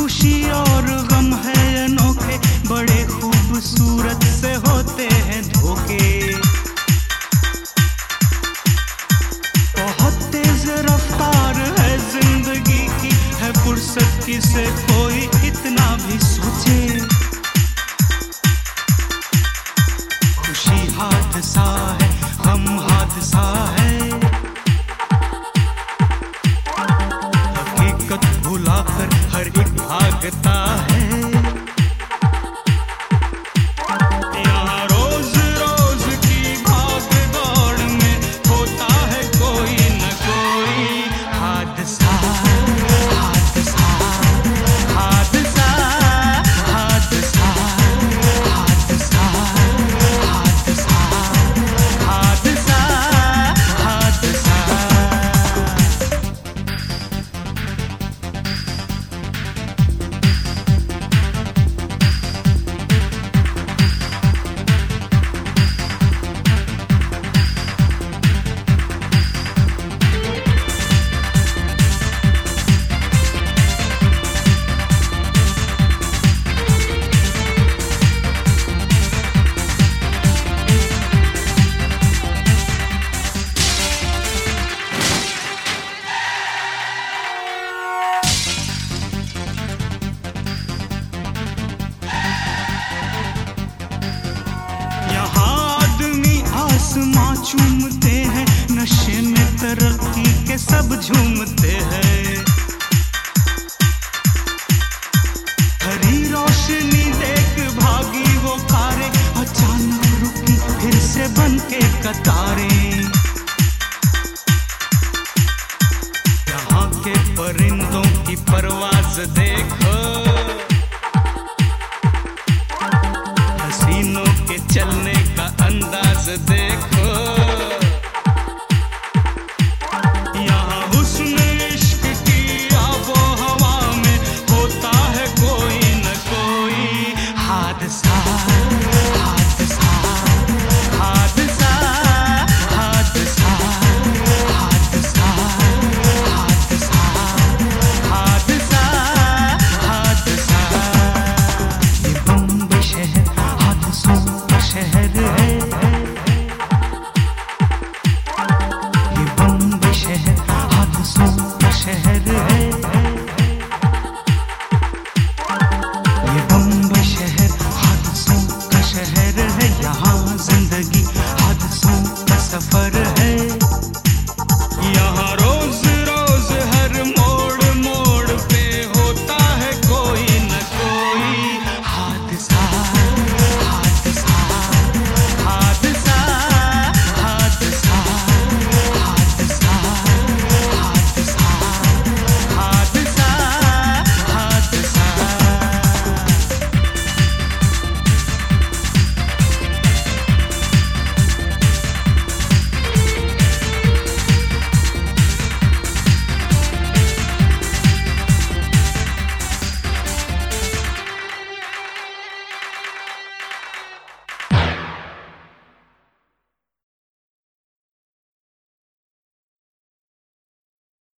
खुशी और गम है अनोखे बड़े खूबसूरत से होते हैं धोखे। está. चूमते हैं, नशे में तरक्की के सब झूमते हैं। हरी रोशनी देख भागी वो कारे, अचानक रुकी फिर से बन के कतारें। यहाँ के परिंदों की परवाज देखो।